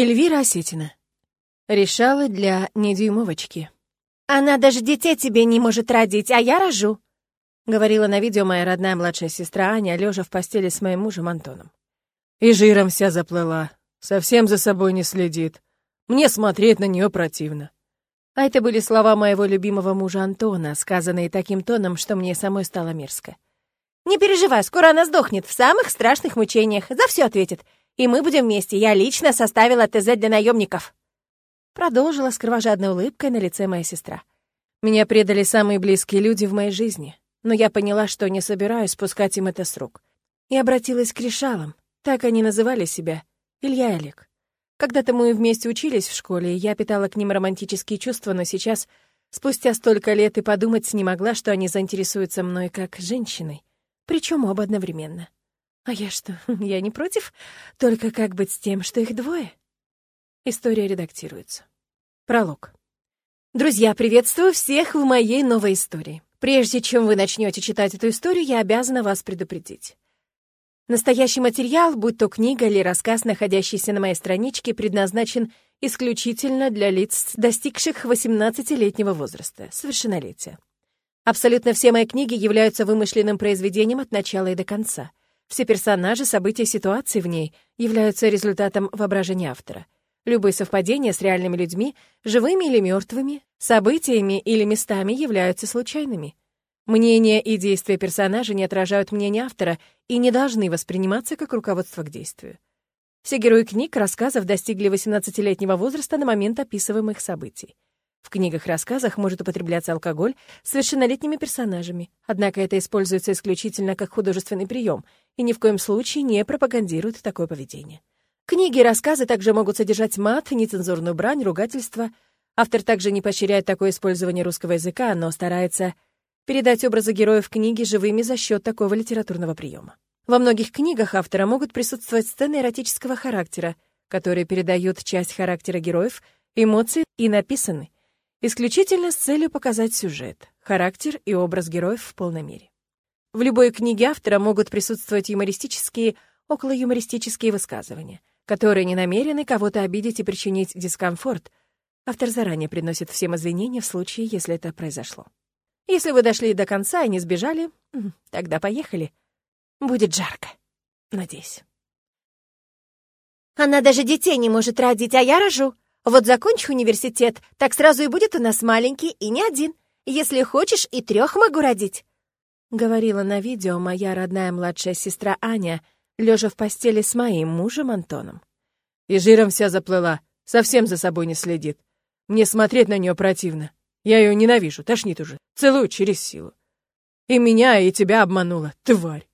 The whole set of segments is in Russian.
Эльвира Осетина. Решала для недюймовочки. «Она даже детей тебе не может родить, а я рожу», — говорила на видео моя родная младшая сестра Аня, лежа в постели с моим мужем Антоном. «И жиром вся заплыла, совсем за собой не следит. Мне смотреть на нее противно». А это были слова моего любимого мужа Антона, сказанные таким тоном, что мне самой стало мерзко. «Не переживай, скоро она сдохнет в самых страшных мучениях, за все ответит и мы будем вместе. Я лично составила ТЗ для наемников. Продолжила с кровожадной улыбкой на лице моя сестра. Меня предали самые близкие люди в моей жизни, но я поняла, что не собираюсь спускать им это с рук. И обратилась к решалам. Так они называли себя. Илья и Олег. Когда-то мы вместе учились в школе, и я питала к ним романтические чувства, но сейчас, спустя столько лет, и подумать не могла, что они заинтересуются мной как женщиной. Причем оба одновременно. А я что, я не против? Только как быть с тем, что их двое? История редактируется. Пролог. Друзья, приветствую всех в моей новой истории. Прежде чем вы начнете читать эту историю, я обязана вас предупредить. Настоящий материал, будь то книга или рассказ, находящийся на моей страничке, предназначен исключительно для лиц, достигших 18-летнего возраста, совершеннолетия. Абсолютно все мои книги являются вымышленным произведением от начала и до конца. Все персонажи, события, ситуации в ней являются результатом воображения автора. Любые совпадения с реальными людьми, живыми или мертвыми, событиями или местами являются случайными. Мнения и действия персонажа не отражают мнения автора и не должны восприниматься как руководство к действию. Все герои книг, рассказов достигли 18-летнего возраста на момент описываемых событий. В книгах-рассказах может употребляться алкоголь с совершеннолетними персонажами, однако это используется исключительно как художественный прием и ни в коем случае не пропагандирует такое поведение. Книги и рассказы также могут содержать мат, нецензурную брань, ругательство. Автор также не поощряет такое использование русского языка, но старается передать образы героев книги живыми за счет такого литературного приема. Во многих книгах автора могут присутствовать сцены эротического характера, которые передают часть характера героев, эмоций и написаны исключительно с целью показать сюжет, характер и образ героев в полной мере. В любой книге автора могут присутствовать юмористические, околоюмористические высказывания, которые не намерены кого-то обидеть и причинить дискомфорт. Автор заранее приносит всем извинения в случае, если это произошло. Если вы дошли до конца и не сбежали, тогда поехали. Будет жарко. Надеюсь. Она даже детей не может родить, а я рожу. Вот закончу университет, так сразу и будет у нас маленький и не один. Если хочешь, и трех могу родить. Говорила на видео моя родная младшая сестра Аня, лежа в постели с моим мужем Антоном. И жиром вся заплыла, совсем за собой не следит. Мне смотреть на нее противно. Я ее ненавижу, тошнит уже, целую через силу. И меня, и тебя обманула, тварь.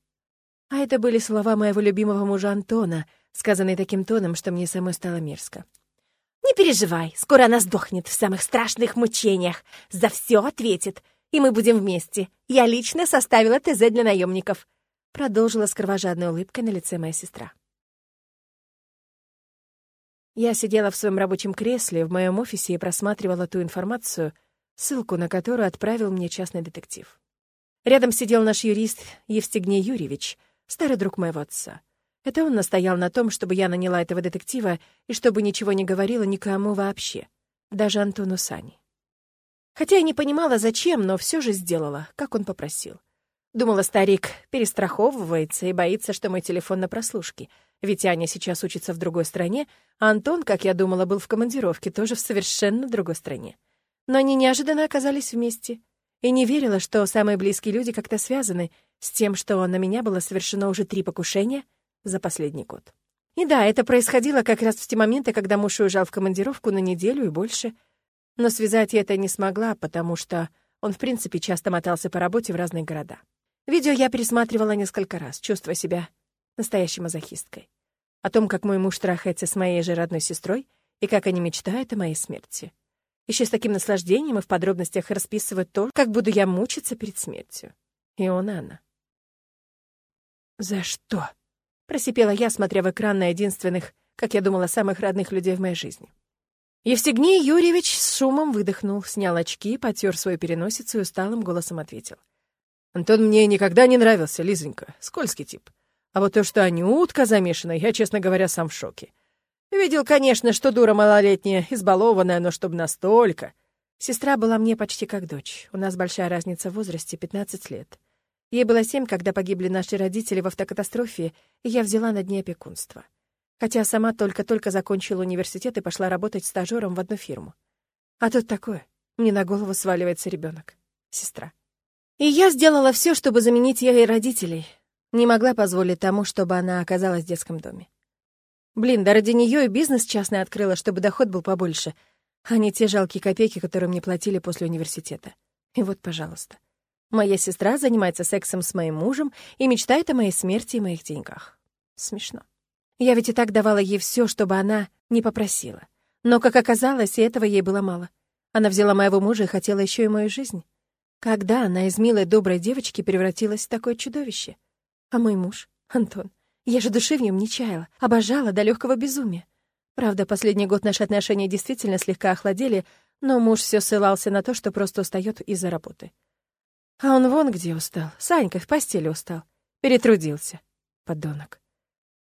А это были слова моего любимого мужа Антона, сказанные таким тоном, что мне самой стало мерзко. Не переживай, скоро она сдохнет в самых страшных мучениях. За все ответит, и мы будем вместе. Я лично составила ТЗ для наемников. Продолжила с кровожадной улыбкой на лице моя сестра. Я сидела в своем рабочем кресле в моем офисе и просматривала ту информацию, ссылку на которую отправил мне частный детектив. Рядом сидел наш юрист Евстигней Юрьевич, старый друг моего отца. Это он настоял на том, чтобы я наняла этого детектива и чтобы ничего не говорила никому вообще, даже Антону Сани. Хотя я не понимала, зачем, но все же сделала, как он попросил. Думала, старик перестраховывается и боится, что мой телефон на прослушке, ведь Аня сейчас учится в другой стране, а Антон, как я думала, был в командировке, тоже в совершенно другой стране. Но они неожиданно оказались вместе. И не верила, что самые близкие люди как-то связаны с тем, что на меня было совершено уже три покушения — за последний год. И да, это происходило как раз в те моменты, когда муж уезжал в командировку на неделю и больше. Но связать я это не смогла, потому что он, в принципе, часто мотался по работе в разные города. Видео я пересматривала несколько раз, чувствуя себя настоящей мазохисткой. О том, как мой муж трахается с моей же родной сестрой и как они мечтают о моей смерти. Еще с таким наслаждением и в подробностях расписывают то, как буду я мучиться перед смертью. И он, Анна. «За что?» Просипела я, смотря в экран на единственных, как я думала, самых родных людей в моей жизни. Евстигней Юрьевич с шумом выдохнул, снял очки, потер свою переносицу и усталым голосом ответил. «Антон мне никогда не нравился, Лизонька, скользкий тип. А вот то, что Анютка замешана, я, честно говоря, сам в шоке. Видел, конечно, что дура малолетняя, избалованная, но чтобы настолько. Сестра была мне почти как дочь. У нас большая разница в возрасте, 15 лет. Ей было семь, когда погибли наши родители в автокатастрофе, и я взяла над ней опекунство. Хотя сама только-только закончила университет и пошла работать стажером в одну фирму. А тут такое. Мне на голову сваливается ребенок, Сестра. И я сделала все, чтобы заменить ей родителей. Не могла позволить тому, чтобы она оказалась в детском доме. Блин, да ради нее и бизнес частный открыла, чтобы доход был побольше, а не те жалкие копейки, которые мне платили после университета. И вот, пожалуйста. Моя сестра занимается сексом с моим мужем и мечтает о моей смерти и моих деньгах. Смешно. Я ведь и так давала ей все, чтобы она не попросила. Но, как оказалось, и этого ей было мало. Она взяла моего мужа и хотела еще и мою жизнь. Когда она из милой доброй девочки превратилась в такое чудовище? А мой муж, Антон, я же души в нем не чаяла, обожала до легкого безумия. Правда, последний год наши отношения действительно слегка охладели, но муж все ссылался на то, что просто устает из-за работы. А он вон где устал. Санька в постели устал. Перетрудился. Подонок.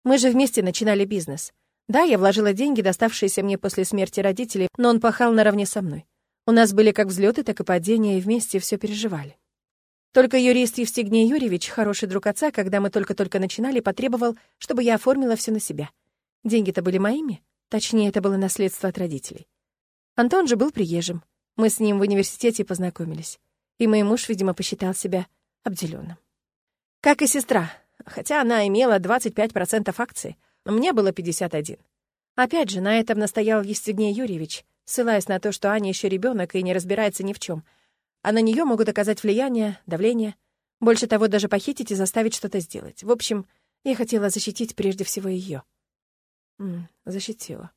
Мы же вместе начинали бизнес. Да, я вложила деньги, доставшиеся мне после смерти родителей, но он пахал наравне со мной. У нас были как взлеты, так и падения, и вместе все переживали. Только юрист Евстигней Юрьевич, хороший друг отца, когда мы только-только начинали, потребовал, чтобы я оформила все на себя. Деньги-то были моими, точнее, это было наследство от родителей. Антон же был приезжим. Мы с ним в университете познакомились. И мой муж, видимо, посчитал себя обделенным. Как и сестра, хотя она имела 25% акций, мне было 51. Опять же, на этом настоял Евстигней Юрьевич, ссылаясь на то, что Аня еще ребенок и не разбирается ни в чем — а на нее могут оказать влияние, давление. Больше того, даже похитить и заставить что-то сделать. В общем, я хотела защитить прежде всего ее. защитила.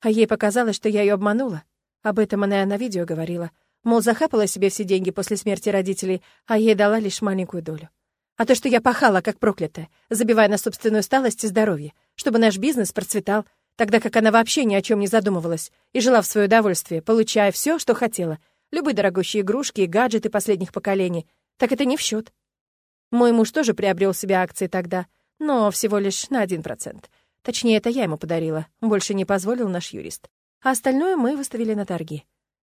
А ей показалось, что я ее обманула. Об этом она и на видео говорила. Мол, захапала себе все деньги после смерти родителей, а ей дала лишь маленькую долю. А то, что я пахала, как проклятая, забивая на собственную усталость и здоровье, чтобы наш бизнес процветал, тогда как она вообще ни о чем не задумывалась и жила в свое удовольствие, получая все, что хотела — любые дорогущие игрушки и гаджеты последних поколений, так это не в счет. Мой муж тоже приобрел себе акции тогда, но всего лишь на один процент. Точнее, это я ему подарила, больше не позволил наш юрист. А остальное мы выставили на торги.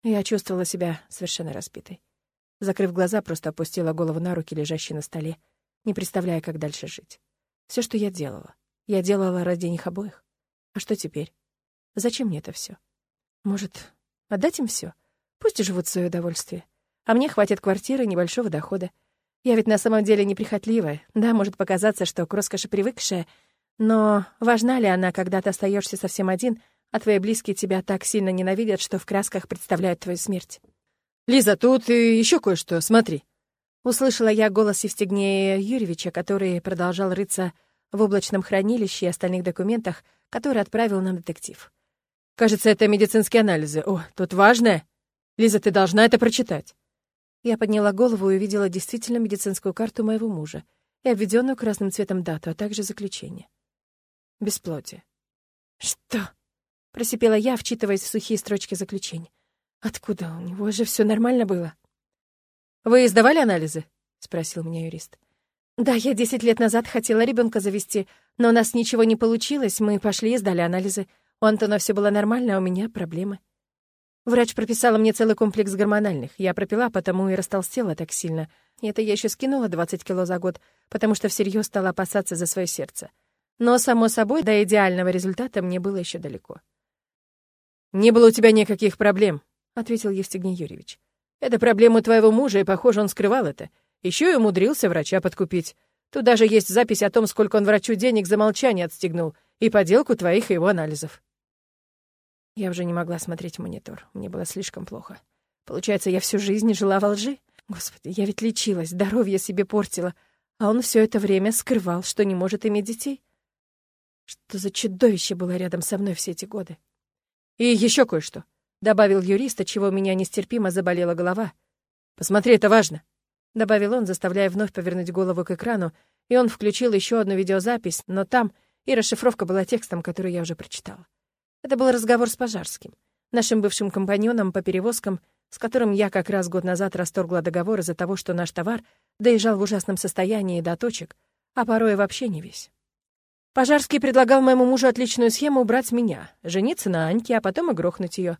Я чувствовала себя совершенно разбитой. Закрыв глаза, просто опустила голову на руки, лежащие на столе, не представляя, как дальше жить. Все, что я делала, я делала ради них обоих. А что теперь? Зачем мне это все? Может, отдать им все? Пусть живут в свое удовольствие. А мне хватит квартиры, небольшого дохода. Я ведь на самом деле неприхотливая. Да, может показаться, что к роскоши привыкшая, но важна ли она, когда ты остаешься совсем один, а твои близкие тебя так сильно ненавидят, что в красках представляют твою смерть? «Лиза, тут и еще кое-что, смотри». Услышала я голос Евстигнея Юрьевича, который продолжал рыться в облачном хранилище и остальных документах, которые отправил нам детектив. «Кажется, это медицинские анализы. О, тут важное!» Лиза, ты должна это прочитать». Я подняла голову и увидела действительно медицинскую карту моего мужа и обведенную красным цветом дату, а также заключение. Бесплодие. «Что?» — просипела я, вчитываясь в сухие строчки заключения. «Откуда? У него же все нормально было». «Вы сдавали анализы?» — спросил меня юрист. «Да, я десять лет назад хотела ребенка завести, но у нас ничего не получилось, мы пошли и сдали анализы. У Антона все было нормально, а у меня проблемы». Врач прописала мне целый комплекс гормональных. Я пропила, потому и растолстела так сильно. И это я еще скинула 20 кило за год, потому что всерьез стала опасаться за свое сердце. Но, само собой, до идеального результата мне было еще далеко. «Не было у тебя никаких проблем», — ответил Евстигний Юрьевич. «Это проблема твоего мужа, и, похоже, он скрывал это. Еще и умудрился врача подкупить. Тут даже есть запись о том, сколько он врачу денег за молчание отстегнул, и поделку твоих и его анализов». Я уже не могла смотреть монитор. Мне было слишком плохо. Получается, я всю жизнь жила во лжи? Господи, я ведь лечилась, здоровье себе портила. А он все это время скрывал, что не может иметь детей. Что за чудовище было рядом со мной все эти годы? И еще кое-что, — добавил юрист, чего у меня нестерпимо заболела голова. Посмотри, это важно, — добавил он, заставляя вновь повернуть голову к экрану, и он включил еще одну видеозапись, но там и расшифровка была текстом, который я уже прочитала. Это был разговор с Пожарским, нашим бывшим компаньоном по перевозкам, с которым я как раз год назад расторгла договор из-за того, что наш товар доезжал в ужасном состоянии до точек, а порой вообще не весь. Пожарский предлагал моему мужу отличную схему убрать меня, жениться на Аньке, а потом и грохнуть ее.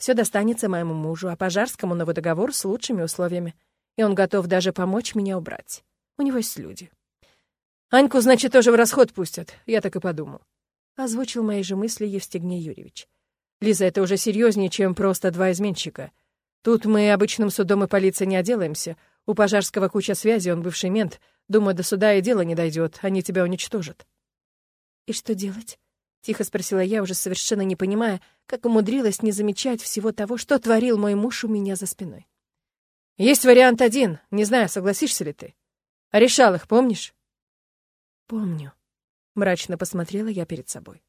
Все достанется моему мужу, а Пожарскому новый договор с лучшими условиями. И он готов даже помочь меня убрать. У него есть люди. Аньку, значит, тоже в расход пустят. Я так и подумал. Озвучил мои же мысли Евстигней Юрьевич. Лиза, это уже серьезнее, чем просто два изменщика. Тут мы обычным судом и полицией не отделаемся. У Пожарского куча связи, он бывший мент. Думаю, до суда и дело не дойдет, они тебя уничтожат. «И что делать?» — тихо спросила я, уже совершенно не понимая, как умудрилась не замечать всего того, что творил мой муж у меня за спиной. «Есть вариант один. Не знаю, согласишься ли ты. А решал их, помнишь?» «Помню», — мрачно посмотрела я перед собой.